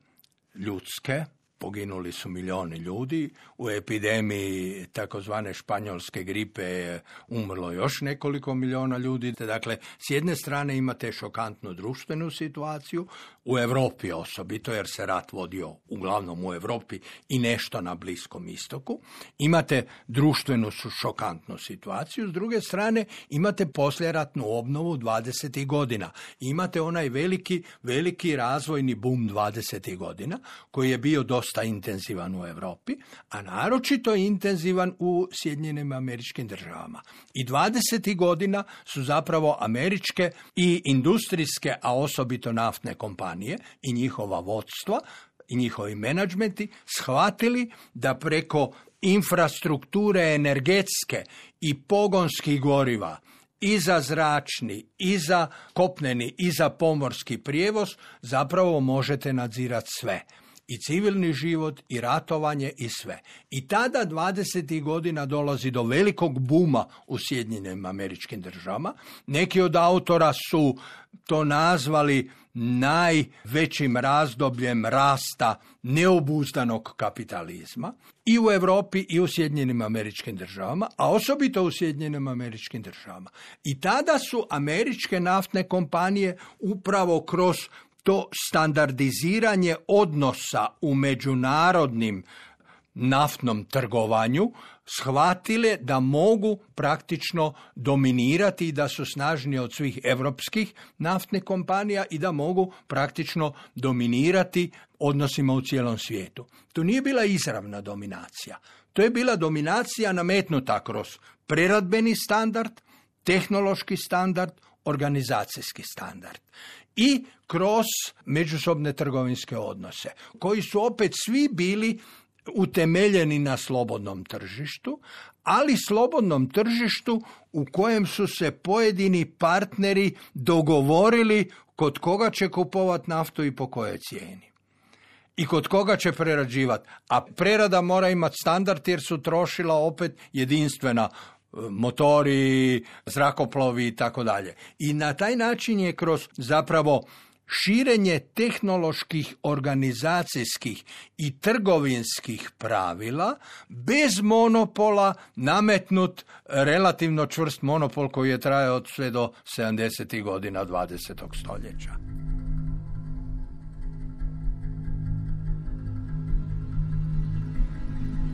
ljudske, poginuli su milijoni ljudi, u epidemiji takozvane španjolske gripe je umrlo još nekoliko milijuna ljudi. Dakle, s jedne strane imate šokantnu društvenu situaciju, u Europi osobito, jer se rat vodio uglavnom u Europi i nešto na Bliskom istoku. Imate društvenu šokantnu situaciju, s druge strane imate posljeratnu obnovu 20. godina. Imate onaj veliki, veliki razvojni bum 20. godina, koji je bio dosta intenzivan u Europi, a naročito intenzivan u Sjedinjenim američkim državama. I 20. godina su zapravo američke i industrijske, a osobito naftne kompanije i njihova vodstva i njihovi menadžmenti shvatili da preko infrastrukture energetske i pogonskih goriva i za zračni, i za kopneni, i za pomorski prijevoz zapravo možete nadzirati sve i civilni život i ratovanje i sve. I tada 20. godina dolazi do velikog buma u Sjedinjenim američkim državama. Neki od autora su to nazvali najvećim razdobljem rasta neobuzdanog kapitalizma i u Europi i u Sjedinjenim američkim državama, a osobito u Sjedinjenim američkim državama. I tada su američke naftne kompanije upravo kroz to standardiziranje odnosa u međunarodnim naftnom trgovanju shvatile da mogu praktično dominirati i da su snažnije od svih europskih naftnih kompanija i da mogu praktično dominirati odnosima u cijelom svijetu. To nije bila izravna dominacija. To je bila dominacija nametnuta kroz preradbeni standard, tehnološki standard, organizacijski standard i kroz međusobne trgovinske odnose, koji su opet svi bili utemeljeni na slobodnom tržištu, ali slobodnom tržištu u kojem su se pojedini partneri dogovorili kod koga će kupovati naftu i po kojoj cijeni. I kod koga će prerađivati. A prerada mora imati standard jer su trošila opet jedinstvena motori, zrakoplovi i tako dalje. I na taj način je kroz zapravo širenje tehnoloških, organizacijskih i trgovinskih pravila bez monopola nametnut relativno čvrst monopol koji je trajao od sve do 70. godina 20. stoljeća.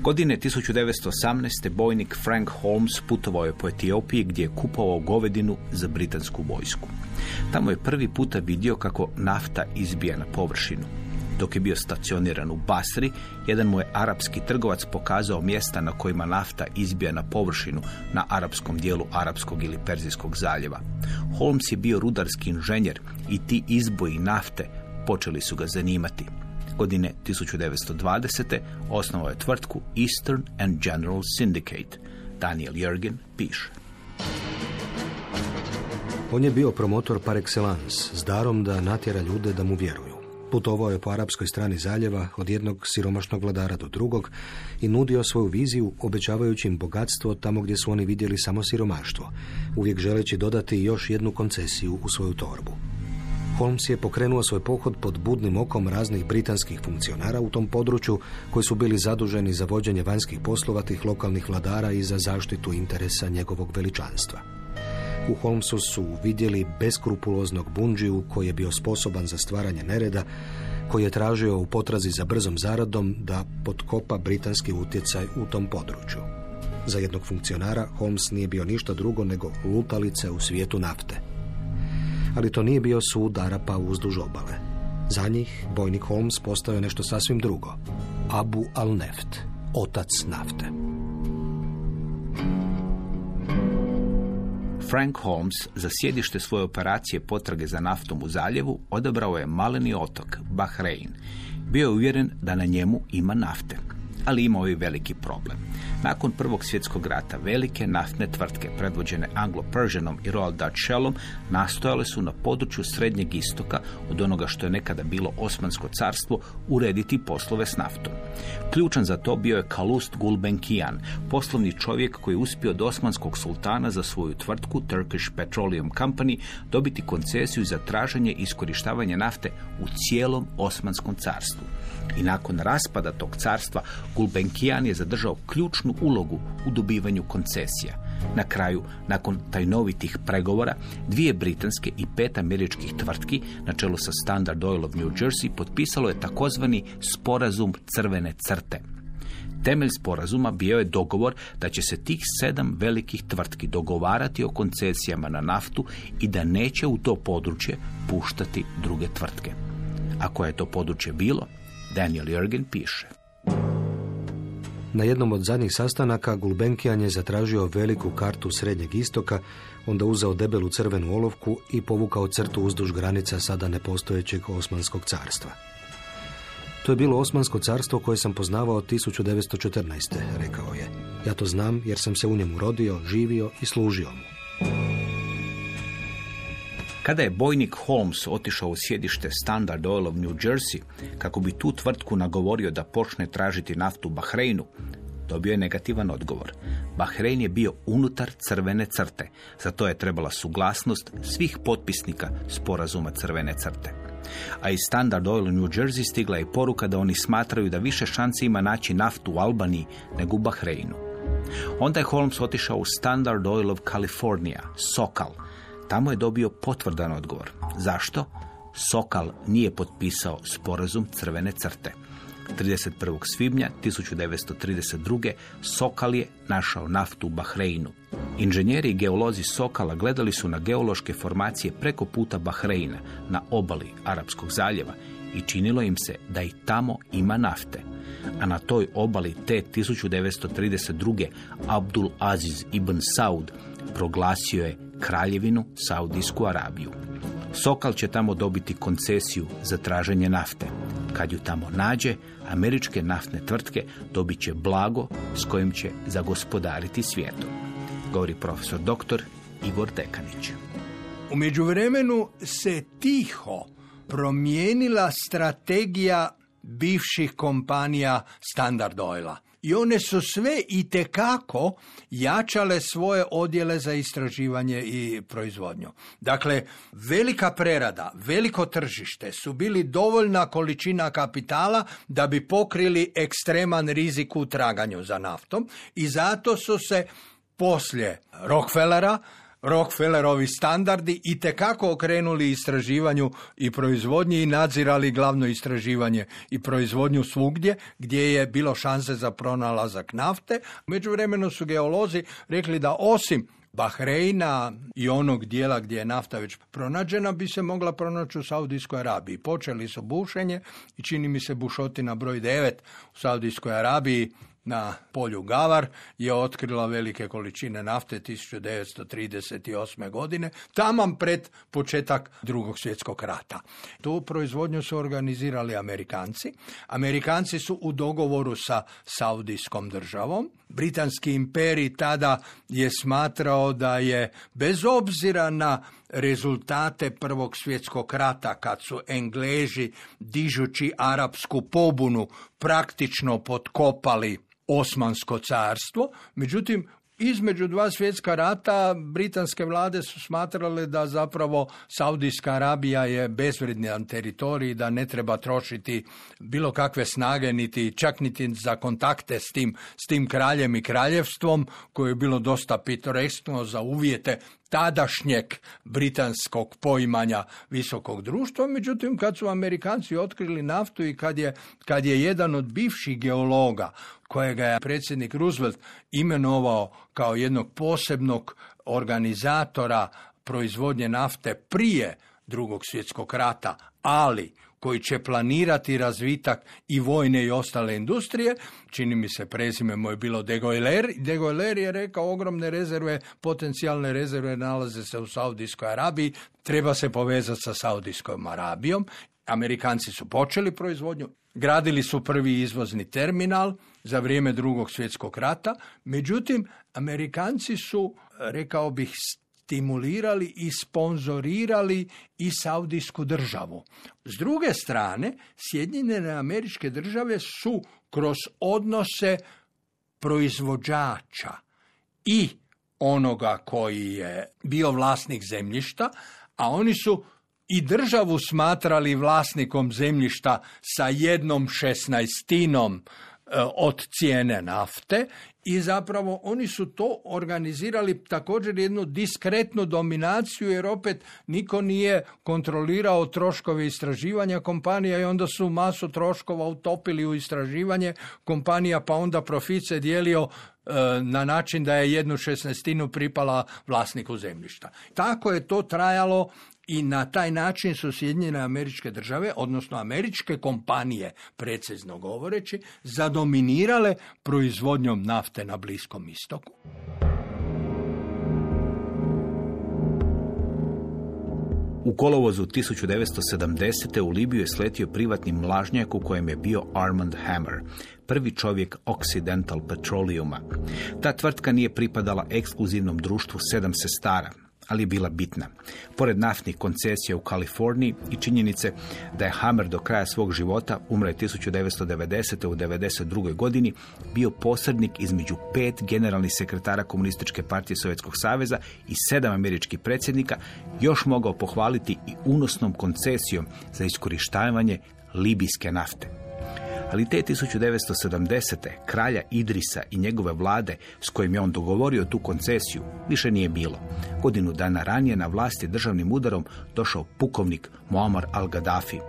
Godine 1918. bojnik Frank Holmes putovao je po Etiopiji gdje je kupovao govedinu za britansku vojsku. Tamo je prvi puta vidio kako nafta izbija na površinu. Dok je bio stacioniran u Basri, jedan mu je arapski trgovac pokazao mjesta na kojima nafta izbija na površinu na arapskom dijelu Arapskog ili Perzijskog zaljeva. Holmes je bio rudarski inženjer i ti izboji nafte počeli su ga zanimati. Godine 1920. osnovao je tvrtku Eastern and General Syndicate. Daniel Jurgen piše. On je bio promotor par excellence, s darom da natjera ljude da mu vjeruju. Putovao je po arapskoj strani zaljeva od jednog siromašnog vladara do drugog i nudio svoju viziju obećavajući im bogatstvo tamo gdje su oni vidjeli samo siromaštvo, uvijek želeći dodati još jednu koncesiju u svoju torbu. Holmes je pokrenuo svoj pohod pod budnim okom raznih britanskih funkcionara u tom području koji su bili zaduženi za vođenje vanjskih poslova tih lokalnih vladara i za zaštitu interesa njegovog veličanstva. U Holmesu su vidjeli beskrupuloznog bunđiju koji je bio sposoban za stvaranje nereda, koji je tražio u potrazi za brzom zaradom da potkopa britanski utjecaj u tom području. Za jednog funkcionara Holmes nije bio ništa drugo nego lutalice u svijetu nafte ali to nije bio sud Arapa uzduž obale. Za njih bojnik Holmes postao je nešto sasvim drugo. Abu al-Neft, otac nafte. Frank Holmes za sjedište svoje operacije potrage za naftom u zaljevu odabrao je maleni otok, Bahrein. Bio je uvjeren da na njemu ima nafte ali imao je veliki problem. Nakon Prvog svjetskog rata velike naftne tvrtke predvođene Anglo-Persianom i Royal Dutch Shellom nastojale su na području Srednjeg istoka od onoga što je nekada bilo Osmansko carstvo urediti poslove s naftom. Ključan za to bio je Kalust Gulbenkian, poslovni čovjek koji je uspio od Osmanskog sultana za svoju tvrtku Turkish Petroleum Company dobiti koncesiju za traženje i iskorištavanje nafte u cijelom Osmanskom carstvu. I nakon raspada tog carstva Gulbenkian je zadržao ključnu ulogu u dobivanju koncesija. Na kraju, nakon tajnovitih pregovora, dvije britanske i pet američkih tvrtki na čelu sa Standard Oil of New Jersey potpisalo je takozvani sporazum crvene crte. Temelj sporazuma bio je dogovor da će se tih sedam velikih tvrtki dogovarati o koncesijama na naftu i da neće u to područje puštati druge tvrtke. A koje je to područje bilo, Daniel Jurgen piše. Na jednom od zadnjih sastanaka Gulbenkian je zatražio veliku kartu Srednjeg istoka, onda uzeo debelu crvenu olovku i povukao crtu uzduž granica sada nepostojećeg Osmanskog carstva. To je bilo Osmansko carstvo koje sam poznavao 1914. rekao je. Ja to znam jer sam se u njemu rodio, živio i služio mu. Kada je bojnik Holmes otišao u sjedište Standard Oil of New Jersey kako bi tu tvrtku nagovorio da počne tražiti naftu u Bahreinu, dobio je negativan odgovor. Bahrein je bio unutar crvene crte, za to je trebala suglasnost svih potpisnika sporazuma crvene crte. A iz Standard Oil u New Jersey stigla je poruka da oni smatraju da više šanse ima naći naftu u Albaniji nego u Bahreinu. Onda je Holmes otišao u Standard Oil of California, Sokal, Tamo je dobio potvrdan odgovor. Zašto? Sokal nije potpisao sporazum crvene crte. 31. svibnja 1932. Sokal je našao naftu u Bahreinu. Inženjeri i geolozi Sokala gledali su na geološke formacije preko puta Bahreina na obali Arapskog zaljeva i činilo im se da i tamo ima nafte. A na toj obali te 1932. Abdul Aziz ibn Saud proglasio je kraljevinu Saudijsku Arabiju. Sokal će tamo dobiti koncesiju za traženje nafte. Kad ju tamo nađe, američke naftne tvrtke dobit će blago s kojim će zagospodariti svijetom. Govori profesor doktor Igor Tekanić. U međuvremenu se tiho promijenila strategija bivših kompanija Standard Oila. I one su sve i tekako jačale svoje odjele za istraživanje i proizvodnju. Dakle, velika prerada, veliko tržište su bili dovoljna količina kapitala da bi pokrili ekstreman rizik u traganju za naftom i zato su se poslije Rockefellera Rockefellerovi standardi i tekako okrenuli istraživanju i proizvodnji i nadzirali glavno istraživanje i proizvodnju svugdje gdje je bilo šanse za pronalazak nafte. Međuvremeno su geolozi rekli da osim Bahreina i onog dijela gdje je nafta već pronađena bi se mogla pronaći u Saudijskoj Arabiji. Počeli su bušenje i čini mi se bušotina broj 9 u Saudijskoj Arabiji na polju Gavar je otkrila velike količine nafte 1938. godine, taman pred početak drugog svjetskog rata. Tu proizvodnju su organizirali Amerikanci. Amerikanci su u dogovoru sa Saudijskom državom. Britanski imperij tada je smatrao da je bez obzira na rezultate Prvog svjetskog rata kad su Engleži dižući arapsku pobunu praktično potkopali Osmansko carstvo, međutim između dva svjetska rata britanske vlade su smatrale da zapravo Saudijska Arabija je bezvredni teritorij, da ne treba trošiti bilo kakve snage, niti čak niti za kontakte s tim, s tim kraljem i kraljevstvom, koje je bilo dosta pitoreskno za uvjete tadašnjeg britanskog poimanja visokog društva, međutim kad su Amerikanci otkrili naftu i kad je, kad je jedan od bivših geologa kojega je predsjednik Roosevelt imenovao kao jednog posebnog organizatora proizvodnje nafte prije drugog svjetskog rata, ali koji će planirati razvitak i vojne i ostale industrije. Čini mi se prezime mu je bilo De Goyler. De Goyler je rekao ogromne rezerve, potencijalne rezerve nalaze se u Saudijskoj Arabiji, treba se povezati sa Saudijskom Arabijom. Amerikanci su počeli proizvodnju, gradili su prvi izvozni terminal za vrijeme drugog svjetskog rata, međutim, Amerikanci su, rekao bih, stimulirali i sponzorirali i Saudijsku državu. S druge strane, Sjedinjene američke države su kroz odnose proizvođača i onoga koji je bio vlasnik zemljišta, a oni su i državu smatrali vlasnikom zemljišta sa jednom šesnaestinom od cijene nafte i zapravo oni su to organizirali također jednu diskretnu dominaciju jer opet niko nije kontrolirao troškove istraživanja kompanija i onda su masu troškova utopili u istraživanje kompanija pa onda profit se dijelio e, na način da je jednu šesnestinu pripala vlasniku zemljišta. Tako je to trajalo i na taj način su Sjedinjene američke države, odnosno američke kompanije, precizno govoreći, zadominirale proizvodnjom nafte na Bliskom istoku. U kolovozu 1970. u Libiju je sletio privatni mlažnjak u kojem je bio Armand Hammer, prvi čovjek Occidental Petroleuma. Ta tvrtka nije pripadala ekskluzivnom društvu sedam sestara, ali je bila bitna. Pored naftnih koncesija u Kaliforniji i činjenice da je Hammer do kraja svog života, umre 1990. u 92. godini, bio posrednik između pet generalnih sekretara Komunističke partije Sovjetskog saveza i sedam američkih predsjednika, još mogao pohvaliti i unosnom koncesijom za iskorištavanje libijske nafte ali te 1970. kralja Idrisa i njegove vlade s kojim je on dogovorio tu koncesiju više nije bilo. Godinu dana ranije na vlasti državnim udarom došao pukovnik Muammar al-Gaddafi.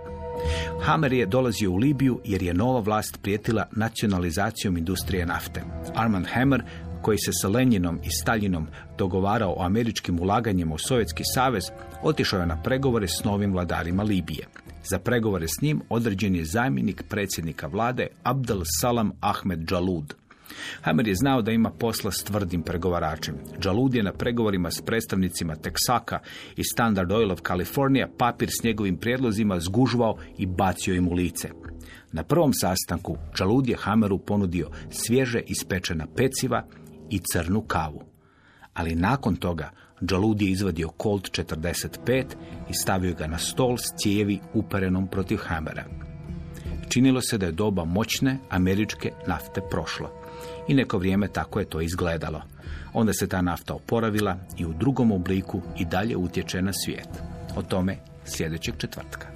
Hamer je dolazio u Libiju jer je nova vlast prijetila nacionalizacijom industrije nafte. Armand Hammer koji se sa Lenjinom i Staljinom dogovarao o američkim ulaganjima u Sovjetski savez, otišao je na pregovore s novim vladarima Libije. Za pregovore s njim određen je zamjenik predsjednika vlade Abdel Salam Ahmed Jalud. Hamer je znao da ima posla s tvrdim pregovaračem. Jalud je na pregovorima s predstavnicima Texaka i Standard Oil of California papir s njegovim prijedlozima zgužvao i bacio im u lice. Na prvom sastanku Jalud je Hameru ponudio svježe ispečena peciva i crnu kavu. Ali nakon toga Jalud je izvadio Colt 45 i stavio ga na stol s cijevi uparenom protiv Hamera. Činilo se da je doba moćne američke nafte prošla. I neko vrijeme tako je to izgledalo. Onda se ta nafta oporavila i u drugom obliku i dalje utječe na svijet. O tome sljedećeg četvrtka.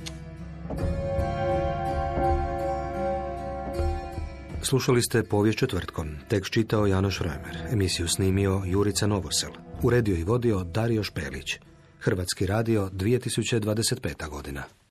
Slušali ste povijest četvrtkom. Tekst čitao Janoš Römer. Emisiju snimio Jurica Novosel. Uredio i vodio Dario Špelić. Hrvatski radio 2025. godina.